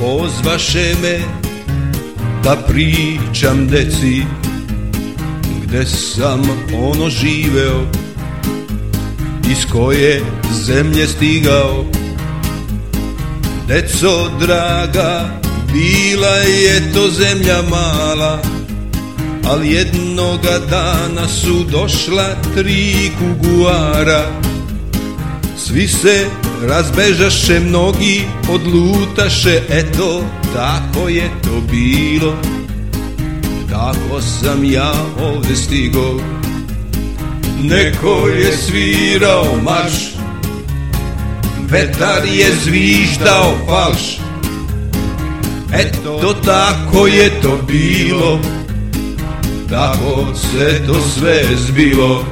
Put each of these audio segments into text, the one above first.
pozvaše me da pričam deci Gde sam ono živeo Iz koje zemlje stigao. Deco draga, bila je to zemlja mala Al jednoga dana su došla tri kuguara Svi se razbežaše mnogi, odlutaše Eto, tako je to bilo. Tako sam ja ovdje stigo. Neko je svirao marš Vetar je zviždao falš. Eto tako je to bilo. Tako se to sve zbilo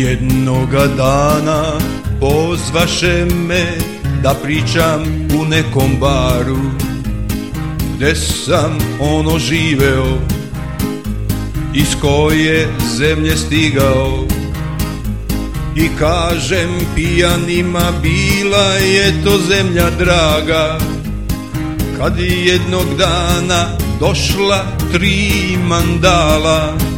Jednoga dana pozvaše me da pričam u nekom baru Gde sam ono živeo, iz koje zemlje stigao. I kažem pijanima bila je to zemlja draga Kad jednog dana došla tri mandala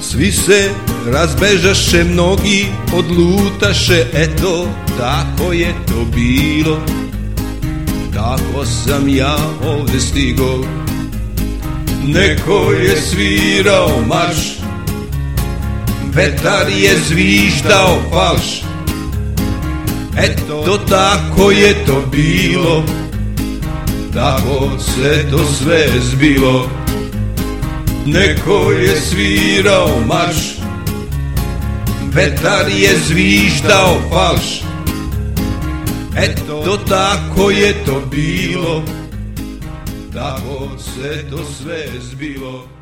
Svi se razbežaše mnogi, odlutaše, eto, tako je to bilo. Tako sam ja ovdje stigo, neko je svirao marš, vetar je zviždao falš. Eto, tako je to bilo, tako se to sve zbilo. Neko je svirao marš Vetar je zviždao falš. Eto tako je to bilo Tako se to sve zbilo